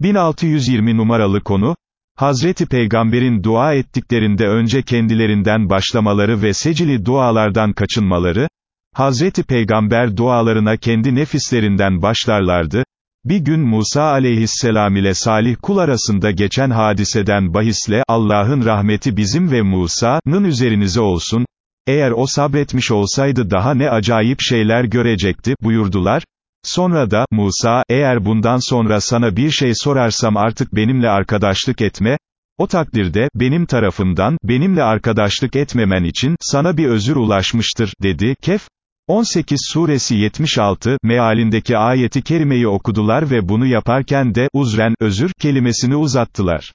1620 numaralı konu, Hazreti Peygamber'in dua ettiklerinde önce kendilerinden başlamaları ve secili dualardan kaçınmaları, Hazreti Peygamber dualarına kendi nefislerinden başlarlardı, bir gün Musa aleyhisselam ile Salih kul arasında geçen hadiseden bahisle, Allah'ın rahmeti bizim ve Musa'nın üzerinize olsun, eğer o sabretmiş olsaydı daha ne acayip şeyler görecekti, buyurdular, Sonra da, Musa, eğer bundan sonra sana bir şey sorarsam artık benimle arkadaşlık etme, o takdirde, benim tarafımdan, benimle arkadaşlık etmemen için, sana bir özür ulaşmıştır, dedi, Kef, 18 suresi 76, mealindeki ayeti kerimeyi okudular ve bunu yaparken de, uzren, özür, kelimesini uzattılar.